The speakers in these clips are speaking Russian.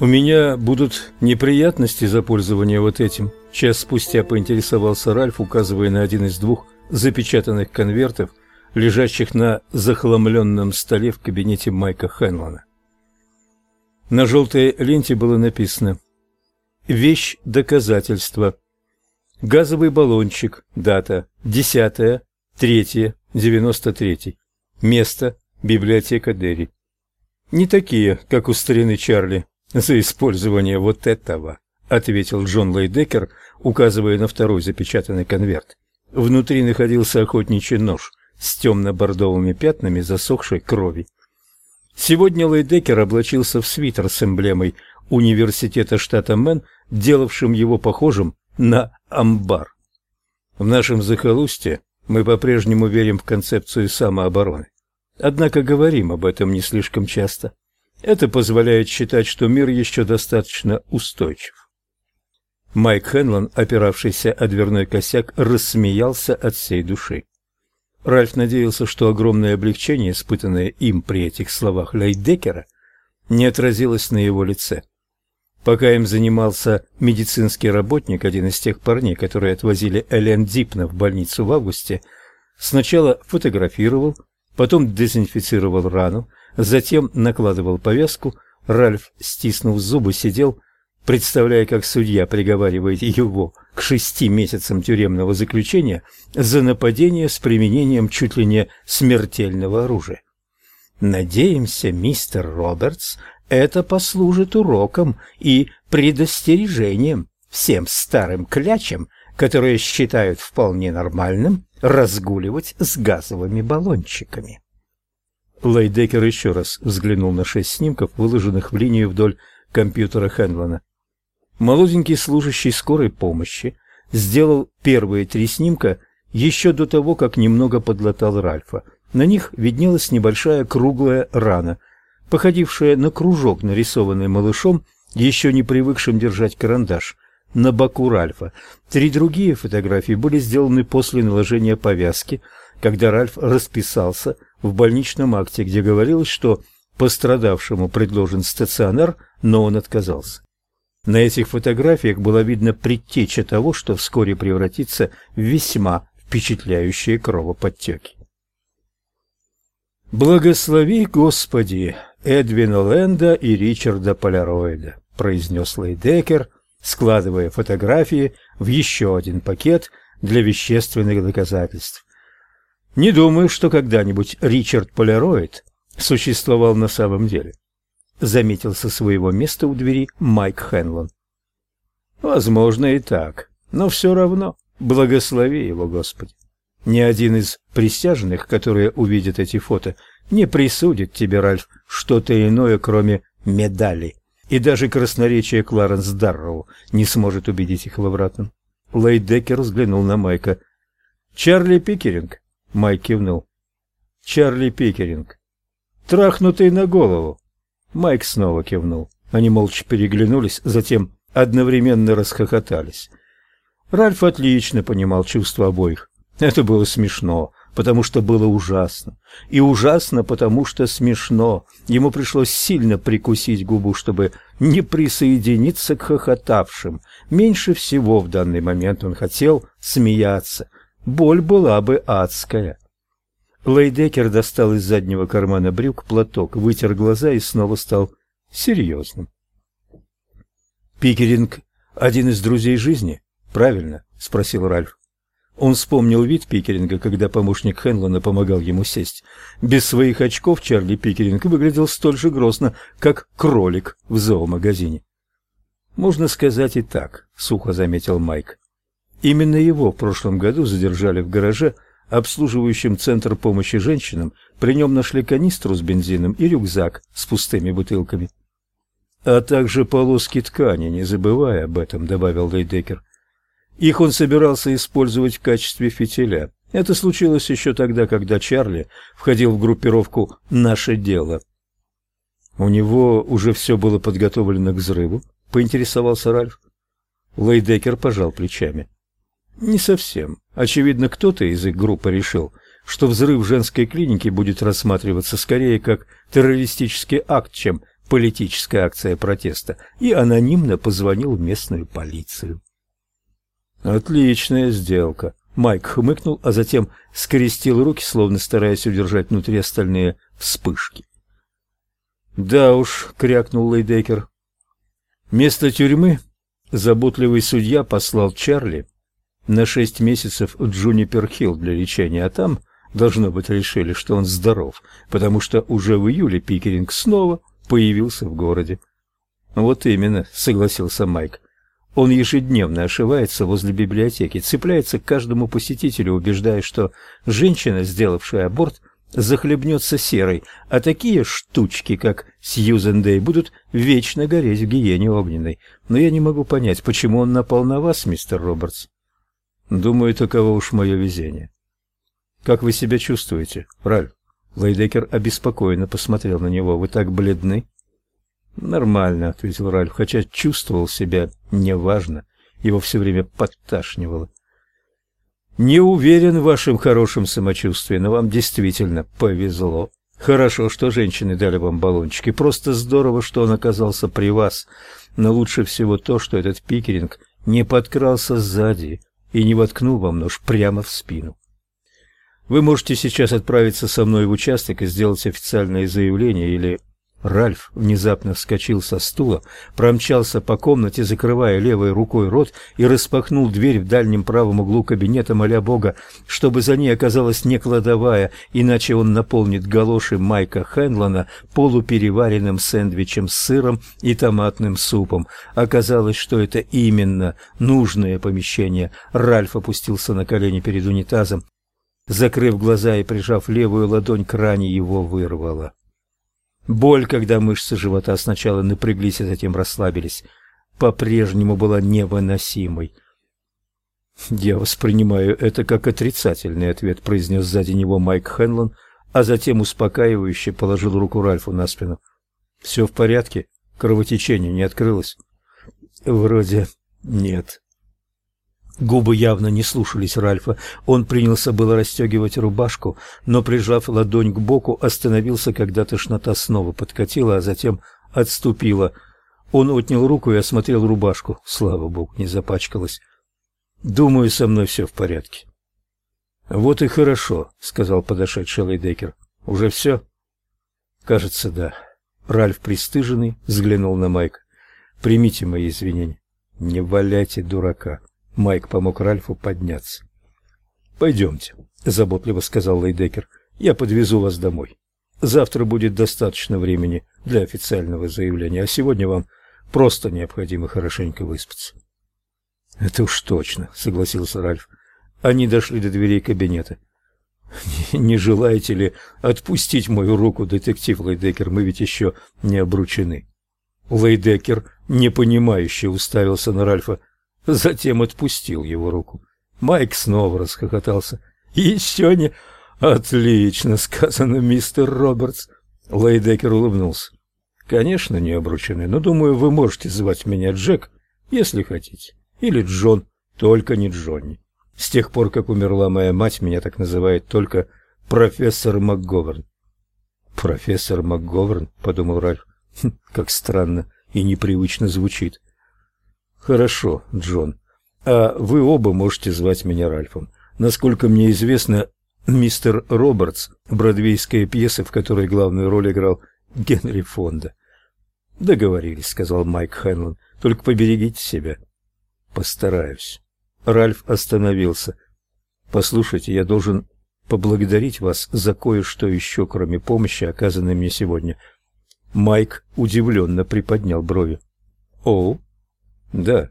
У меня будут неприятности за пользование вот этим. Час спустя поинтересовался Ральф, указывая на один из двух запечатанных конвертов, лежащих на захламленном столе в кабинете Майка Хенлона. На желтой ленте было написано «Вещь доказательства». Газовый баллончик, дата 10 3 93 место библиотека Дерри. Не такие, как у старины Чарли, за использование вот этого, ответил Джон Лейдекер, указывая на второй запечатанный конверт. Внутри находился охотничий нож с темно-бордовыми пятнами засохшей крови. Сегодня Лейдекер облачился в свитер с эмблемой университета штата Мэн, делавшим его похожим на амбар. В нашем захолустье мы по-прежнему верим в концепцию самообороны. Однако говорим об этом не слишком часто. Это позволяет считать, что мир еще достаточно устойчив. Майк Хенлон, опиравшийся о дверной косяк, рассмеялся от всей души. Ральф надеялся, что огромное облегчение, испытанное им при этих словах Лейдекера, не отразилось на его лице. Пока им занимался медицинский работник, один из тех парней, которые отвозили Элен Дипна в больницу в августе, сначала фотографировал, потом дезинфицировал рану, затем накладывал повязку, Ральф, стиснув зубы, сидел, представляя, как судья приговаривает его к шести месяцам тюремного заключения за нападение с применением чуть ли не смертельного оружия. Надеемся, мистер Робертс, это послужит уроком и предостережением всем старым клячам, которые считают вполне нормальным разгуливать с газовыми баллончиками. Лейдекер еще раз взглянул на шесть снимков, выложенных в линию вдоль компьютера Хенлона. Молоденький служащий скорой помощи сделал первые три снимка еще до того, как немного подлатал Ральфа. На них виднелась небольшая круглая рана, походившая на кружок, нарисованный малышом, еще не привыкшим держать карандаш, на боку Ральфа. Три другие фотографии были сделаны после наложения повязки, когда Ральф расписался в больничном акте, где говорилось, что пострадавшему предложен стационар, но он отказался. На этих фотографиях было видно предтеча того, что вскоре превратится в весьма впечатляющие кровоподтеки. «Благослови, Господи, Эдвина Лэнда и Ричарда Поляроида», произнес Лейдекер, складывая фотографии в еще один пакет для вещественных доказательств. Не думаю, что когда-нибудь Ричард Поляроид существовал на самом деле заметил со своего места у двери Майк Хенлон. Возможно и так, но все равно благослови его, Господи. Ни один из присяжных, которые увидят эти фото, не присудит тебе, Ральф, что-то иное, кроме медали. И даже красноречие Кларенс Дарроу не сможет убедить их в обратном. Лейдекер взглянул на Майка. «Чарли Пикеринг?» Майк кивнул. «Чарли Пикеринг. Трахнутый на голову. Майк снова кивнул. Они молча переглянулись, затем одновременно расхохотались. Ральф отлично понимал чувства обоих. Это было смешно, потому что было ужасно. И ужасно, потому что смешно. Ему пришлось сильно прикусить губу, чтобы не присоединиться к хохотавшим. Меньше всего в данный момент он хотел смеяться. Боль была бы адская. Лейдекер достал из заднего кармана брюк платок, вытер глаза и снова стал серьезным. «Пикеринг — один из друзей жизни, правильно?» — спросил Ральф. Он вспомнил вид Пикеринга, когда помощник Хенлона помогал ему сесть. Без своих очков Чарли Пикеринг выглядел столь же грозно, как кролик в зоомагазине. «Можно сказать и так», — сухо заметил Майк. Именно его в прошлом году задержали в гараже, — обслуживающим центр помощи женщинам, при нем нашли канистру с бензином и рюкзак с пустыми бутылками. А также полоски ткани, не забывая об этом, добавил Лейдекер. Их он собирался использовать в качестве фитиля. Это случилось еще тогда, когда Чарли входил в группировку «Наше дело». У него уже все было подготовлено к взрыву, поинтересовался Ральф. Лейдекер пожал плечами. Не совсем. Очевидно, кто-то из их группы решил, что взрыв женской клиники будет рассматриваться скорее как террористический акт, чем политическая акция протеста, и анонимно позвонил в местную полицию. Отличная сделка. Майк хмыкнул, а затем скрестил руки, словно стараясь удержать внутри остальные вспышки. Да уж, крякнул Лейдекер. Вместо тюрьмы заботливый судья послал Чарли на шесть месяцев в Джунипер-Хилл для лечения, а там должно быть решили, что он здоров, потому что уже в июле Пикеринг снова появился в городе. Вот именно, согласился Майк. Он ежедневно ошивается возле библиотеки, цепляется к каждому посетителю, убеждая, что женщина, сделавшая аборт, захлебнется серой, а такие штучки, как Сьюзен Дэй, будут вечно гореть в гиене огненной. Но я не могу понять, почему он напал на вас, мистер Робертс. Думаю, таково уж мое везение. Как вы себя чувствуете, Ральф? Лейдекер обеспокоенно посмотрел на него. Вы так бледны? Нормально, ответил Ральф, хотя чувствовал себя неважно. Его все время подташнивало. Не уверен в вашем хорошем самочувствии, но вам действительно повезло. Хорошо, что женщины дали вам баллончики. Просто здорово, что он оказался при вас. Но лучше всего то, что этот пикеринг не подкрался сзади и не воткнул вам нож прямо в спину. Вы можете сейчас отправиться со мной в участок и сделать официальное заявление или Ральф внезапно вскочил со стула, промчался по комнате, закрывая левой рукой рот, и распахнул дверь в дальнем правом углу кабинета, моля Бога, чтобы за ней оказалась не кладовая, иначе он наполнит галоши Майка Хенлона полупереваренным сэндвичем с сыром и томатным супом. Оказалось, что это именно нужное помещение. Ральф опустился на колени перед унитазом, закрыв глаза и прижав левую ладонь к ране, его вырвало. Боль, когда мышцы живота сначала напряглись, а затем расслабились, по-прежнему была невыносимой. «Я воспринимаю это как отрицательный ответ», — произнес сзади него Майк Хенлон, а затем успокаивающе положил руку Ральфу на спину. «Все в порядке? Кровотечение не открылось?» «Вроде нет», Губы явно не слушались Ральфа. Он принялся было расстегивать рубашку, но, прижав ладонь к боку, остановился, когда тошнота снова подкатила, а затем отступила. Он отнял руку и осмотрел рубашку. Слава богу, не запачкалась. «Думаю, со мной все в порядке». «Вот и хорошо», — сказал подошедший Лейдекер. «Уже все?» «Кажется, да». Ральф, пристыженный, взглянул на Майка. «Примите мои извинения. Не валяйте дурака». Майк помог Ральфу подняться. «Пойдемте», — заботливо сказал Лейдекер. «Я подвезу вас домой. Завтра будет достаточно времени для официального заявления, а сегодня вам просто необходимо хорошенько выспаться». «Это уж точно», — согласился Ральф. Они дошли до дверей кабинета. «Не желаете ли отпустить мою руку, детектив Лейдекер? Мы ведь еще не обручены». Лейдекер, непонимающе, уставился на Ральфа затем отпустил его руку. Майк снова расхохотался. «Еще не... Отлично сказано, мистер Робертс!» Лейдекер улыбнулся. «Конечно, не обручены, но, думаю, вы можете звать меня Джек, если хотите. Или Джон, только не Джонни. С тех пор, как умерла моя мать, меня так называет только профессор МакГоверн». «Профессор МакГоверн?» — подумал Ральф. «Хм, «Как странно и непривычно звучит». Хорошо, Джон. А вы оба можете звать меня Ральфом. Насколько мне известно, мистер Робертс бродвейская пьеса, в которой главную роль играл Генри Фонда. Договорились, сказал Майк Хенлон. Только поберегите себя. Постараюсь. Ральф остановился. Послушайте, я должен поблагодарить вас за кое-что еще, кроме помощи, оказанной мне сегодня. Майк удивленно приподнял брови. О, да.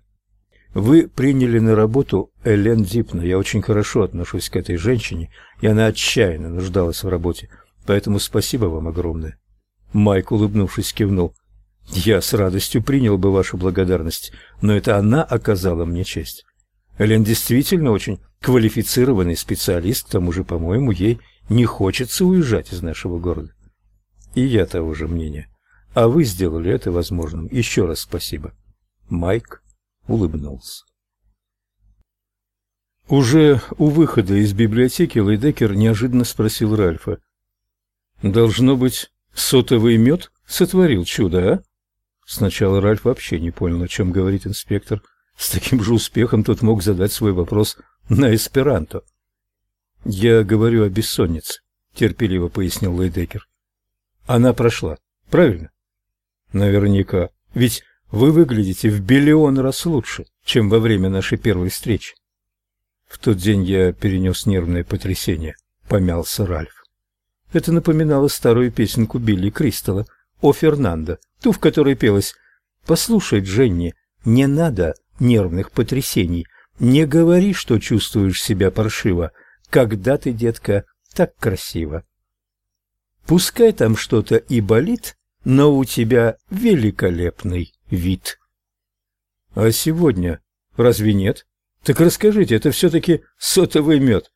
Вы приняли на работу Элен Дипна. Я очень хорошо отношусь к этой женщине, и она отчаянно нуждалась в работе. Поэтому спасибо вам огромное. Майк, улыбнувшись, кивнул. Я с радостью принял бы вашу благодарность, но это она оказала мне честь. Элен действительно очень квалифицированный специалист, к тому же, по-моему, ей не хочется уезжать из нашего города. И я того же мнения. А вы сделали это возможным. Еще раз спасибо. Майк улыбнулся. Уже у выхода из библиотеки Лейдекер неожиданно спросил Ральфа. «Должно быть, сотовый мед?» сотворил чудо, а? Сначала Ральф вообще не понял, о чем говорит инспектор. С таким же успехом тот мог задать свой вопрос на эсперанто. «Я говорю о бессоннице», — терпеливо пояснил Лейдекер. «Она прошла, правильно?» «Наверняка. Ведь вы выглядите в биллион раз лучше, чем во время нашей первой встречи». В тот день я перенес нервное потрясение, помялся Ральф. Это напоминало старую песенку Билли Кристалла о Фернандо, ту, в которой пелось «Послушай, Дженни, не надо нервных потрясений, не говори, что чувствуешь себя паршиво, когда ты, детка, так красиво. Пускай там что-то и болит, но у тебя великолепный вид. А сегодня разве нет? Так расскажите, это все-таки сотовый мед.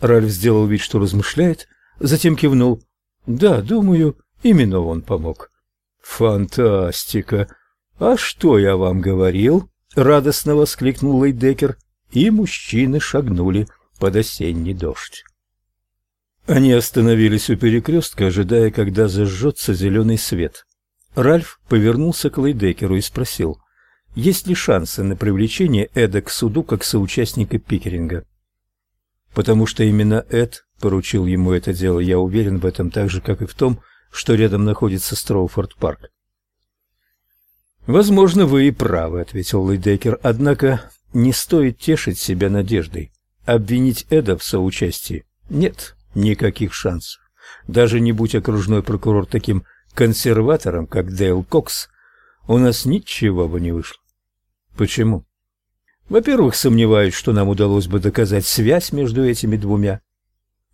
Ральф сделал вид, что размышляет, затем кивнул. Да, думаю, именно он помог. Фантастика! А что я вам говорил? Радостно воскликнул Лейдекер, и мужчины шагнули под осенний дождь. Они остановились у перекрестка, ожидая, когда зажжется зеленый свет. Ральф повернулся к Лейдекеру и спросил, есть ли шансы на привлечение Эда к суду как соучастника пикеринга. Потому что именно Эд поручил ему это дело, я уверен в этом так же, как и в том, что рядом находится Строуфорд-парк. «Возможно, вы и правы», — ответил Лейдекер, — «однако не стоит тешить себя надеждой. Обвинить Эда в соучастии нет никаких шансов. Даже не будь окружной прокурор таким консерватором, как Дейл Кокс, у нас ничего бы не вышло. Почему? Во-первых, сомневаюсь, что нам удалось бы доказать связь между этими двумя.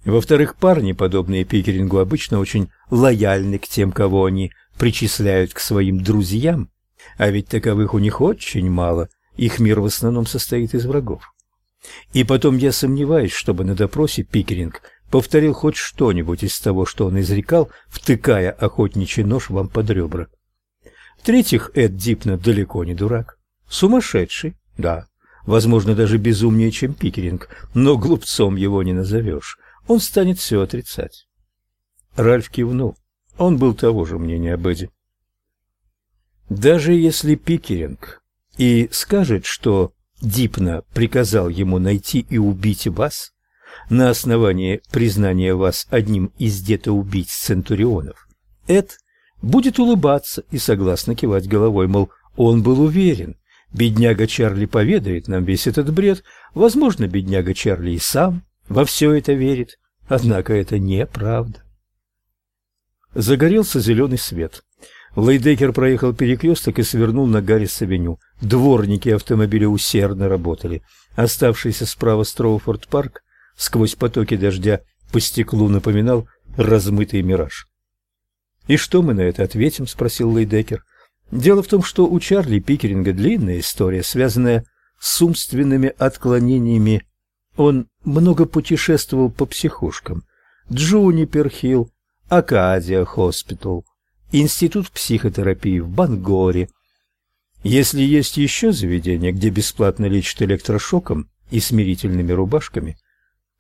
Во-вторых, парни, подобные Пикерингу, обычно очень лояльны к тем, кого они причисляют к своим друзьям, а ведь таковых у них очень мало, их мир в основном состоит из врагов. И потом я сомневаюсь, чтобы на допросе Пикеринг повторил хоть что-нибудь из того, что он изрекал, втыкая охотничий нож вам под ребра. В-третьих, Эд Дипна далеко не дурак. Сумасшедший, да, возможно, даже безумнее, чем Пикеринг, но глупцом его не назовешь. Он станет все отрицать. Ральф кивнул. Он был того же мнения об Эдди. Даже если Пикеринг и скажет, что Дипна приказал ему найти и убить вас на основании признания вас одним из детоубийц Центурионов, Эд будет улыбаться и согласно кивать головой, мол, он был уверен. Бедняга Чарли поведает нам весь этот бред. Возможно, бедняга Чарли и сам во все это верит. Однако это неправда. Загорелся зеленый свет. Лейдекер проехал перекресток и свернул на Гаррис-авеню. Дворники автомобиля усердно работали. Оставшийся справа Строуфорд-парк сквозь потоки дождя по стеклу напоминал размытый мираж. «И что мы на это ответим?» — спросил Лейдекер. «Дело в том, что у Чарли Пикеринга длинная история, связанная с умственными отклонениями. Он много путешествовал по психушкам. Джунипер-Хилл, Акадия Хоспитал, Институт психотерапии в Бангоре. Если есть еще заведения, где бесплатно лечат электрошоком и смирительными рубашками,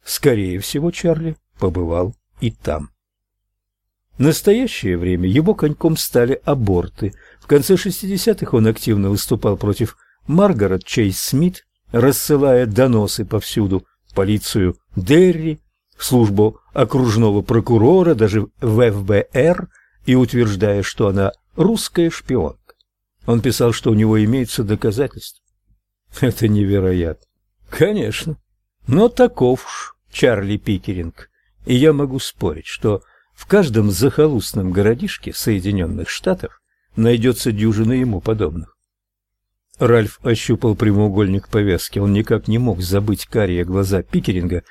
скорее всего, Чарли побывал и там. В настоящее время его коньком стали аборты. В конце 60-х он активно выступал против Маргарет Чейз Смит, рассылая доносы повсюду, полицию Дерри, службу окружного прокурора, даже в ФБР – и утверждая, что она русская шпионка. Он писал, что у него имеются доказательства. Это невероятно. Конечно. Но таков уж Чарли Пикеринг. И я могу спорить, что в каждом захолустном городишке Соединенных Штатов найдется дюжина ему подобных. Ральф ощупал прямоугольник повязки. Он никак не мог забыть карие глаза Пикеринга,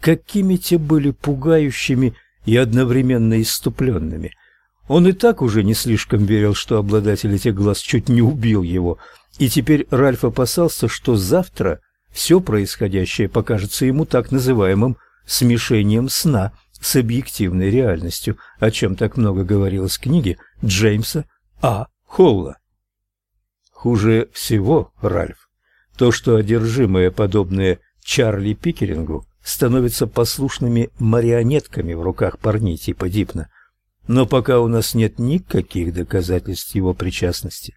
какими те были пугающими и одновременно иступленными – он и так уже не слишком верил, что обладатель этих глаз чуть не убил его, и теперь Ральф опасался, что завтра все происходящее покажется ему так называемым смешением сна с объективной реальностью, о чем так много говорилось в книге Джеймса А. Холла. Хуже всего, Ральф, то, что одержимые, подобные Чарли Пикерингу, становятся послушными марионетками в руках парней типа Дипна. но пока у нас нет никаких доказательств его причастности.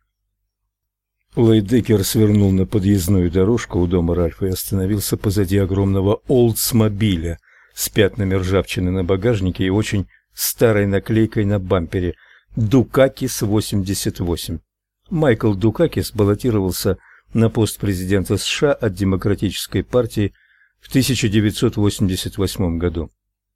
Лейдекер свернул на подъездную дорожку у дома Ральфа и остановился позади огромного Олдсмобиля с пятнами ржавчины на багажнике и очень старой наклейкой на бампере «Дукакис 88». Майкл Дукакис баллотировался на пост президента США от Демократической партии в 1988 году.